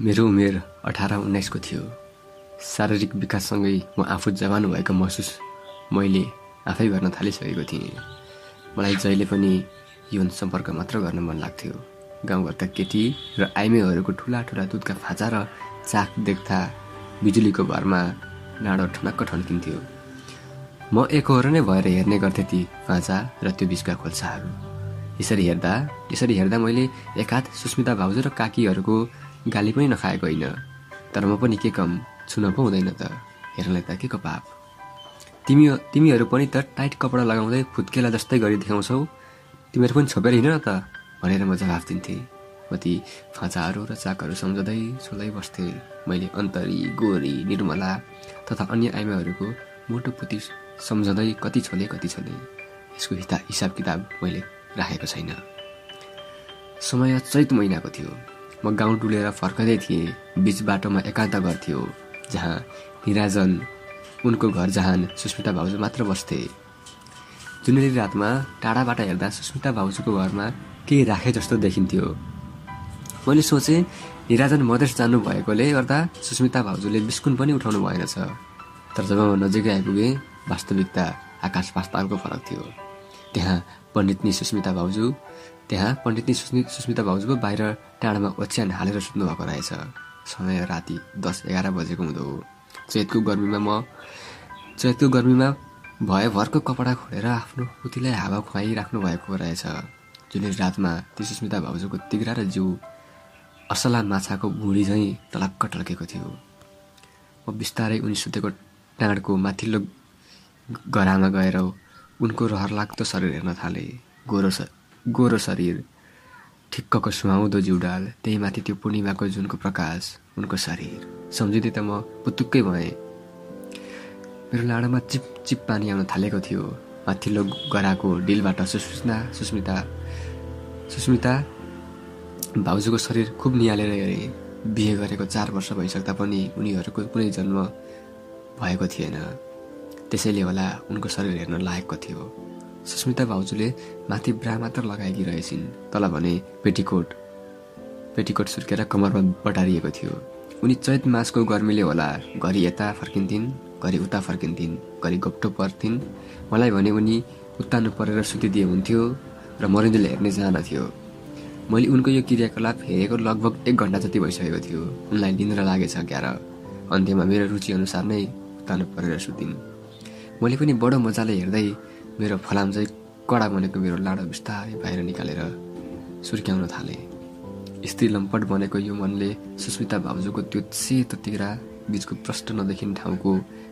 मेरो उमेर अठार उन्नाइसको थियो। शारीरिक विकाससँगै म आफू जवान भएको महसुस मैले आफै गर्न थालिसकेको थिएँ। मलाई जहिले पनि यौन सम्पर्क मात्र गर्न मन लाग्थ्यो। गाउँघरका केटी र आइमेहरूको ठुला ठुला दुधका फाँचा र चाक देख्दा बिजुलीको भरमा नाडो ठनक्क ठन्किन्थ्यो। म एकहोरो नै भएर हेर्ने गर्थेँ ती फाँचा र त्यो बिचका खोल्साहरू। यसरी हेर्दा यसरी हेर्दा मैले एकाध सुस्मिता भाउजू र काकीहरूको गाली पनि नखाएको होइन। तर म पनि के कम छुन पो हुँदैन त। हेर्नलाई त के को पाप। तिमी तिमीहरू पनि त टाइट कपडा लगाउँदै फुत्केला जस्तै गरी देखाउँछौ। तिमीहरू पनि छोपेर हिँड न त भनेर म जवाफ दिन्थेँ। म ती फाँचाहरू र चाकहरू सम्झँदै छोल्दै बस्थेँ। मैले अन्तरी गोरी निर्मला तथा अन्य आइमाहरूको मोटो पुती सम्झँदै कति छोले कति छोले। यसको हिता हिसाब किताब मैले राखेको छैन। समय चैत महिनाको थियो। म गाउँ डुलेर फर्कँदै थिएँ। बिच बाटोमा एकान्त घर थियो जहाँ निराजन उनको घर जहान सुस्मिता भाउजू मात्र बस्थे। जुनेली रातमा टाढाबाट हेर्दा सुस्मिता भाउजूको घरमा केही राखे जस्तो देखिन्थ्यो। मैले सोचेँ निराजन मधेस जानु भएकोले गर्दा सुस्मिता भाउजूले बिस्कुन पनि उठाउनु भएन छ तर जब म नजिकै आइपुगेँ वास्तविकता आकाश पास्तालको फरक थियो। त्यहाँ पण्डितनी सुस्मिता भाउजू त्यहाँ पण्डितनी सुस्मिता भाउजूको बाहिर टाढामा ओछ्यान हालेर सुत्नु भएको रहेछ। समय राति दस एघार बजेको हुँदो हो। चैतको गर्मीमा म चैतको गर्मीमा भरको कपडा खोलेर आफ्नो पुतीलाई हावा खुवाइराख्नु भएको रहेछ। जुन रातमा ती सुस्मिता भाउजूको तिग्रा र जिउ असला माछाको भुँडी झैँ टलक्क टल्केको थियो। म बिस्तारै उनी सुतेको टाँडको माथिल्लो गरामा गएर उनको रहर लाग्दो शरीर हेर्न थालेँ। गोरो गोरो शरीर ठिक्कको सुहाउँदो जिउडाल त्यही माथि त्यो पूर्णिमाको जुनको प्रकाश उनको शरीर। सम्झिँदै त म पुतुक्कै भएँ। मेरो लाडामा चिप चिप पानी आउन थालेको थियो। माथिल्लो गराको डिलबाट सुस्मिता सुस्मिता सुस्मिता भाउजूको शरीर खुब निहालेर हेरेँ। बिहे गरेको चार वर्ष भइसक्दा पनि उनीहरूको कुनै जन्म भएको थिएन। त्यसैले होला उनको शरीर हेर्न लायकको थियो। सुस्मिता भाउजूले माथि ब्रा मात्र लगाएकी रहेछन् तल भने पेटिकोट। पेटिकोट सुर्केर कमरमा बटारिएको थियो। उनी चैत मासको गर्मीले होला घरि यता फर्किन्थिन् घरि उता फर्किन्थिन् घरि गोप्टो पर्थिन्। मलाई भने उनी उत्तानो परेर सुतिदिए हुन्थ्यो र मरिन्दुले हेर्ने थियो। मैले उनको यो क्रियाकलाप हेरेको लगभग एक घन्टा जति भइसकेको थियो। उनलाई निन्द्रा लागेछ क्यार अन्त्यमा मेरो रुचि अनुसार नै उत्तानो परेर सुतिन्। मैले पनि बडो मजाले हेर्दै मेरो फलाम चाहिँ कडा बनेको मेरो लाडो बिस्तारै बाहिर निकालेर सुर्क्याउन थाले। स्त्री लम्पट बनेको यो मनले सुस्मिता भाउजूको त्यो सेतो तिरा बिचको प्रष्ट नदेखिने ठाउँको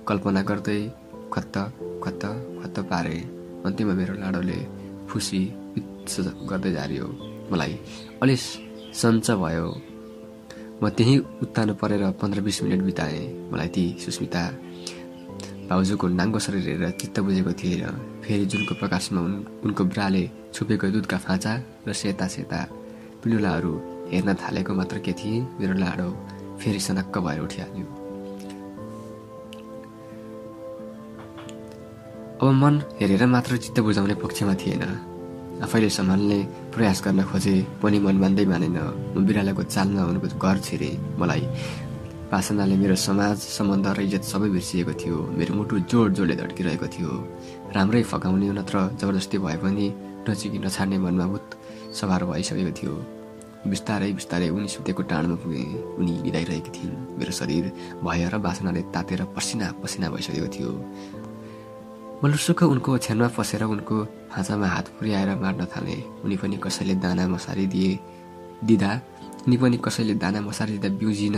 कल्पना गर्दै खत्त खत्त खत्त पारे। अन्त्यमा मेरो लाडोले खुसी गर्दै जारियो मलाई अलि सन्च भयो। म त्यहीँ उत्तानो परेर पन्ध्र बिस मिनट बिताएँ। मलाई ती सुस्मिता भाउजूको नाङ्गो शरीर हेरेर चित्त बुझेको थिएन फेरि जुनको प्रकाशमा उन उनको ब्राले छुपेको दुधका फाँचा र सेता सेता पिलुलाहरू हेर्न थालेको मात्र के थिए? मेरो लाडो फेरि सनक्क भएर उठिहाल्यो। अब मन हेरेर मात्र चित्त बुझाउने पक्षमा थिएन। आफैले सम्हाल्ने प्रयास गर्न खोजे पनि मन मान्दै मानेन। म बिरालोको चालमा उनको घर छिरे। मलाई पासनाले मेरो समाज सम्बन्ध र इज्जत सबै बिर्सिएको थियो। मेरो मुटु जोड जोडले धड्किरहेको थियो। राम्रै फकाउने नत्र जबरजस्ती भए पनि नचिकी नछाड्ने मनमा भूत सवार भइसकेको थियो। बिस्तारै बिस्तारै उनी सुतेको टाढमा पुगे उनी बिदाइरहेकी थिइन्। मेरो शरीर भय र बासनाले तातेर पसिना पसिना भइसकेको थियो। मलुसुख उनको ओछ्यानमा पसेर उनको खाँचामा हात पुर्याएर मार्न थाले। उनी पनि कसैले दाना मसारी दिए दिँदा उनी पनि कसैले दाना मसारी दिँदा बिउजिन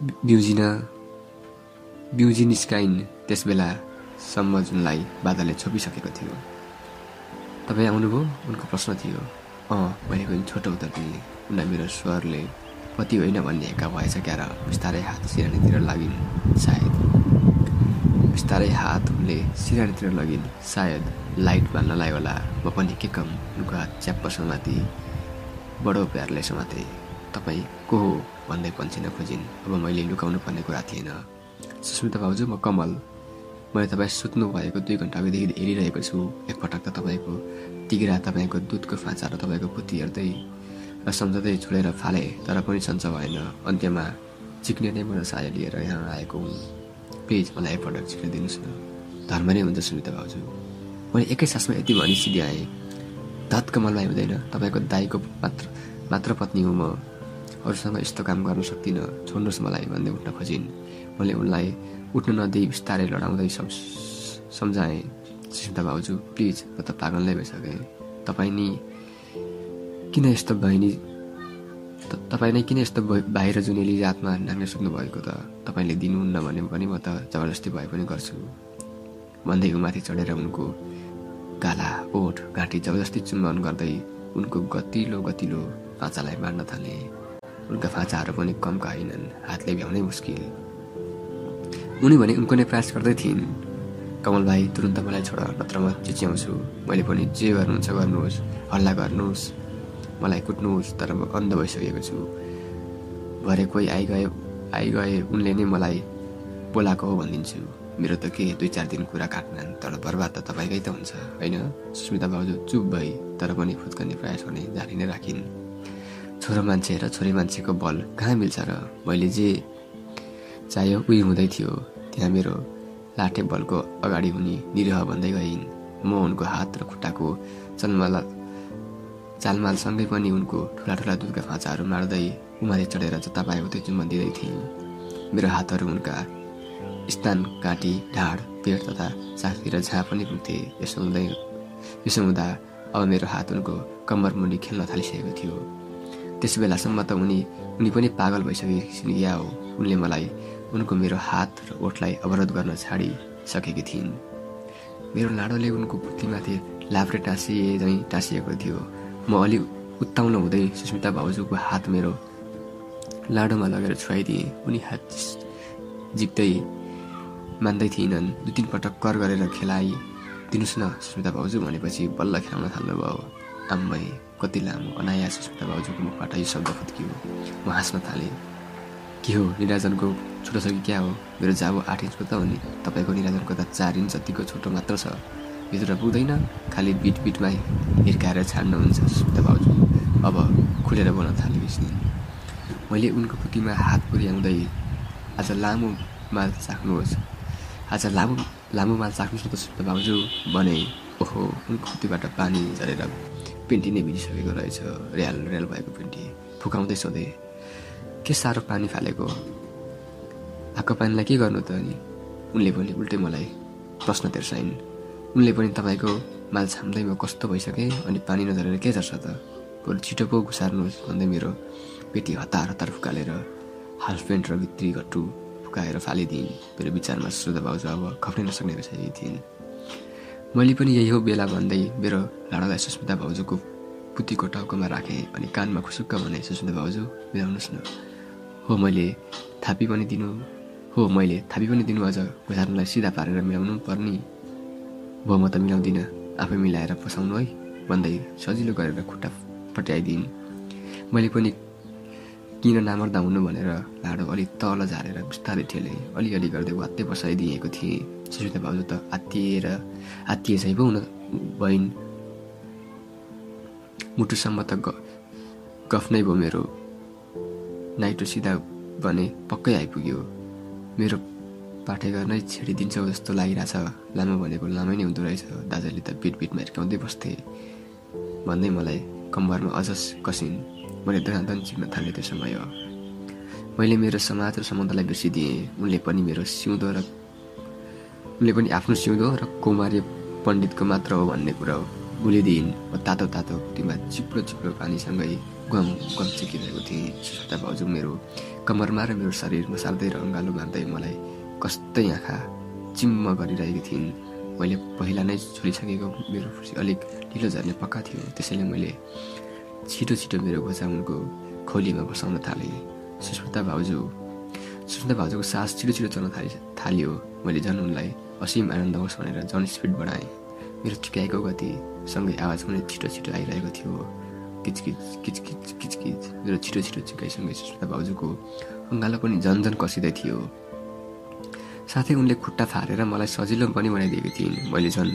बिउजिन बिउजी निस्काइन् त्यस बेलासम्म जुनलाई बादलले छोपिसकेको थियो। तपाईँ आउनुभयो? उनको प्रश्न थियो। अँ मैले पनि छोटो उत्तर दिएँ उनलाई मेरो स्वरले पति होइन भन्ने एका भएछ क्यार बिस्तारै हात सिरानीतिर लागिन् सायद। बिस्तारै हात उनले सिरानीतिर लगिन् सायद लाइट बाल्नलाई होला म पनि के कम उनको हात च्याप्प समाति बडो प्यारले समातेँ। तपाईँ को हो भन्दै पन्छिन खोजिन्? अब मैले लुकाउनु पर्ने कुरा थिएन। सुस्मिता भाउजू म कमल। मैले तपाईँ सुत्नु भएको दुई घन्टा अघिदेखि हेरिरहेको छु। एकपटक त तपाईँको तिग्रा तपाईँको दुधको फाँचा र तपाईँको पुती हेर्दै र सम्झँदै छोडेर फाले तर पनि सन्च भएन। अन्त्यमा चिक्ने नै मेरो साय लिएर यहाँ आएको हुँ प्लिज मलाई एकपटक चिक्न दिनुहोस् न। धर्म नै हुन्छ सुनिता भाउजू। मैले एकै सासमा यति भनी सिध्याएँ धत कमलमा हुँदैन। तपाईँको दाईको मात्र मात्र पत्नी हुँ म। अरूसँग यस्तो काम गर्न सक्दिनँ। छोड्नुहोस् मलाई भन्दै उठ्न खोजिन्। मैले उनलाई उठ्न नदिई बिस्तारै लडाउँदै सम्झाएँ। सुस्मिता भाउजू प्लिज म त पागल नै भइसकेँ। तपाईँ नि किन यस्तो बहिनी तपाईँ नै किन यस्तो बाहिर जुनेली जातमा नाङ्गे भएको त? तपाईँले दिनुहुन्न भने पनि म त जबरजस्ती भए पनि गर्छु। भन्दै माथि चढेर उनको गाला ओठ घाँटी जबरजस्ती चुम्बन गर्दै उनको गतिलो गतिलो फाँचालाई मार्न थाले। उनका फाँचाहरू पनि कमका होइनन् हातले भ्याउनै मुस्किल। उनी भने उनको नै प्रयास गर्दै थिइन्। कमल भाइ तुरन्त मलाई छोड नत्र म चिच्याउँछु। मैले पनि जे गर्नुहुन्छ गर्नुहोस् हल्ला गर्नुहोस्। मलाई कुट्नुहोस् तर म अन्ध भइसकेको छु। भरे कोही आइगए आइगए उनले नै मलाई बोलाएको हो भनिदिन्छु। मेरो त के दुई चार दिन कुरा काट्नन् तर बर्बाद त तपाईँकै त हुन्छ होइन? सुस्मिता भाउजू चुप भई तर पनि फुत्कने प्रयास गर्ने जारी नै राखिन्। छोरो मान्छे र छोरी मान्छेको बल कहाँ मिल्छ र मैले जे चाह्यो उही हुँदै थियो। त्यहाँ मेरो लाठे बलको अगाडि हुने निरह भन्दै गइन्। म उनको हात र खुट्टाको चलमाला चालमालसँगै पनि उनको ठुला ठुला दुधका फाँचाहरू मार्दै उमाले चढेर जता पाएको त्यो चुम्बन दिँदै थिएँ मेरो हातहरू उनका स्थान काटी ढाड पेट तथा साथतिर जहाँ पनि पुग्थे। यसो हुँदै यसो हुँदा अब मेरो हात उनको कम्मर मुनि खेल्न थालिसकेको थियो। त्यस बेलासम्म त उनी उनी पनि पागल भइसकेकी या हो। उनले मलाई उनको मेरो हात र ओठलाई अवरोध गर्न छाडिसकेकी थिइन्। मेरो लाडोले उनको बुद्धिमाथि लाप्रे टाँसिए झैँ टाँसिएको थियो। म अलि उत्ताउन हुँदै सुस्मिता भाउजूको हात मेरो लाडोमा लगेर छुवाइदिएँ। उनी हात जिक्दै मान्दै थिएनन् दुई तिन पटक कर गरेर खेलाइ दिनुहोस् न सुस्मिता भाउजू भनेपछि बल्ल खेलाउन थाल्नुभयो। आम्मै कति लामो अनाया सुस्मिता भाउजूको मुखबाट यो शब्द फुत्कियो। म हाँस्न थालेँ। के हो निराजनको छोटो छ कि क्या हो? मेरो जाबो आठ इन्चको त हो नि। तपाईँको निराजनको त चार इन्च जतिको छोटो मात्र छ। भित्र पुग्दैन खालि बिट बिटमा हिर्काएर छाड्नुहुन्छ सुस्मिता भाउजू अब खुलेर बोल्न थाले विष्णु मैले उनको खुट्टीमा हात पुर्याउँदै आज लामो माल चाख्नुहोस्। आज लामो लामो माल चाख्नुहोस् न त सुस्मिता भाउजू भने ओहो उनको खुट्टीबाट पानी झरेर पेन्टी नै भिजिसकेको रहेछ। ऱ्याल ऱ्याल भएको पेन्टी। फुकाउँदै सोधेँ के साह्रो पानी फालेको? आएको पानीलाई के गर्नु त अनि? उनले पनि उल्टै मलाई प्रश्न तेर्साइन्। उनले पनि तपाईँको माल छाम्दैमा कस्तो भइसके? अनि पानी नझरेर के झर्छ त? बरु छिटो पो घुसार्नुहोस् भन्दै मेरो पेटी हतार हतार फुकालेर हाफ पेन्ट र भित्री घट्टु फुकाएर फालिदिइन्। मेरो विचारमा श्रोता भाउजू अब खप्नै नसक्ने भइसकेकी थिइन् मैले पनि यही हो बेला भन्दै मेरो लाडालाई सुस्मिता भाउजूको पुतीको टाउकोमा राखेँ अनि कानमा खुसुक्क भने सुस्मिता भाउजू मिलाउनुहोस् न। हो मैले थापी पनि दिनु हो मैले थापी पनि दिनु अझ घुसार्नुलाई सिधा पारेर मिलाउनु पर्ने। भयो म त मिलाउँदिनँ। आफै मिलाएर पसाउनु है। भन्दै सजिलो गरेर खुट्टा पट्याइदिइन् मैले पनि किन नामर्दा हुनु भनेर लाडो अलिक तल झारेर बिस्तारै ठेलेँ। अलिअलि गर्दै वात्तै बसाइदिएको थिएँ। सुस्मिता भाउजू त आत्तिएर आत्तिए चाहिँ पो हुन भइन् मुटुसम्म त गफ नै भयो मेरो नाइटो सिधा भने पक्कै आइपुग्यो मेरो पाठेघर नै छेडिदिन्छौ जस्तो लागिरहेछ लामो भनेको लामै नै हुँदो रहेछ दाजुले त बिट बिटमा हिर्काउँदै बस्थे भन्दै मलाई कम्बरमा अझ कसिन् मैले धनाधन चिन्न थालेँ त्यो समय मैले मेरो समाज र सम्बन्धलाई बिर्सिदिएँ उनले पनि मेरो सिउँदो र उनले पनि आफ्नो सिउँदो र कुमारी पण्डितको मात्र हो भन्ने कुरा हो। भुलिदिइन् म तातो तातो खुट्टीमा चिप्लो चिप्लो पानीसँगै गम गम चिकिरहेको थिएँ। सुस्ता भाउजू मेरो कम्मरमा र मेरो शरीर मसाल्दै र अँगालो मार्दै मलाई कस्तै आँखा चिम्म गरिरहेकी थिइन्। मैले पहिला नै छोडिसकेको मेरो खुसी अलिक ढिलो झर्ने पक्का थियो। त्यसैले मैले छिटो छिटो मेरो घोचा उनको खोलीमा बसाउन थालेँ। सुस्मिता भाउजू सुस्मिता भाउजूको सास छिटो छिटो चल्न थालि थाल्यो। मैले झन् उनलाई असीम आनन्द होस् भनेर झन् स्पिड बढाएँ। मेरो ठिकाएको गतिसँगै आवाज पनि छिटो छिटो आइरहेको थियो। किचकिच किचकिच किचकिच। मेरो छिटो छिटो चिकाइसँगै सुस्मिता भाउजूको अङ्गालो पनि झन् झन् कसिँदै थियो। साथै उनले खुट्टा फारेर मलाई सजिलो पनि बनाइदिएकी थिइन्। मैले झन्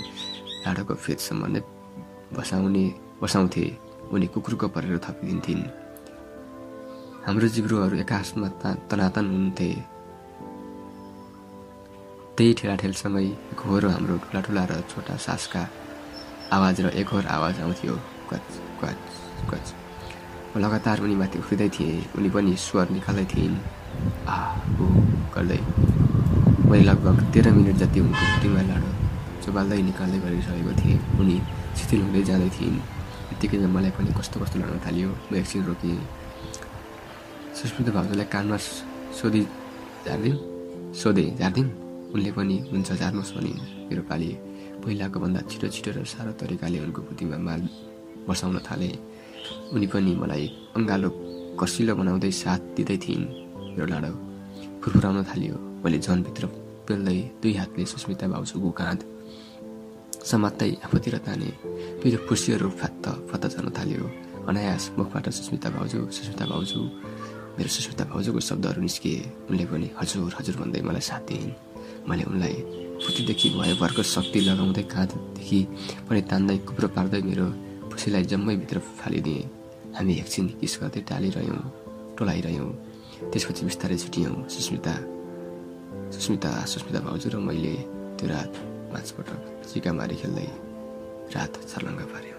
लाडोको फेदसम्म नै बसाउने बसाउँथेँ। उनी कुकुरको परेर थपिदिन्थिन्। हाम्रो जिब्रोहरू एकासमा तनातन हुन्थे। त्यही ठेलाठेलसँगै घोरो हाम्रो ठुला ठुला र छोटा सासका आवाज र एकहोर आवाज आउँथ्यो। कच कच कच म लगातार उनीमाथि उफ्रिँदै थिएँ। उनी पनि स्वर निकाल्दै थिइन् आ हो गर्दै। मैले लगभग तेह्र मिनट जति उनको खुट्टीमा लाडो चोबाल्दै निकाल्दै गरिसकेको थिएँ। उनी शिथिल हुँदै जाँदै थिइन् यत्तिकै मलाई पनि कस्तो कस्तो लाग्न थाल्यो म एकछिन रोकिएँ सुस्मिता भाउजूलाई कानमा सोधि झारिदिउँ? सोधेँ झारिदिउँ? उनले पनि हुन्छ झार्नुहोस् भनिन् मेरो पालि पहिलाको भन्दा छिटो छिटो र साह्रो तरिकाले उनको बुद्धिमा माल बसाउन थाले। उनी पनि मलाई अङ्गालो कसिलो बनाउँदै साथ दिँदै थिइन्। मेरो लाडो फुरफुराउन थाल्यो। मैले झनभित्र पेल्दै दुई हातले सुस्मिता भाउजूको काँध समात्दै आफूतिर ताने मेरो खुसीहरू फत्त फत्त जान थाल्यो। अनायास मुखबाट सुस्मिता भाउजू सुस्मिता भाउजू मेरो सुस्मिता भाउजूको शब्दहरू निस्किए उनले पनि हजुर हजुर भन्दै मलाई साथ दिइन्। मैले उनलाई फुटीदेखि भरको शक्ति लगाउँदै काँधदेखि पनि तान्दै कुप्रो पार्दै मेरो खुसीलाई जम्मै भित्र फालिदिएँ। हामी एकछिन किस गर्दै टालिरह्यौँ टोलाइरह्यौँ त्यसपछि बिस्तारै छुट्यौँ। सुस्मिता सुस्मिता सुस्मिता भाउजू र मैले त्यो रात पाँचपटक चिका मारी खेल्दै रात छर्लङ्ग पार्यौँ।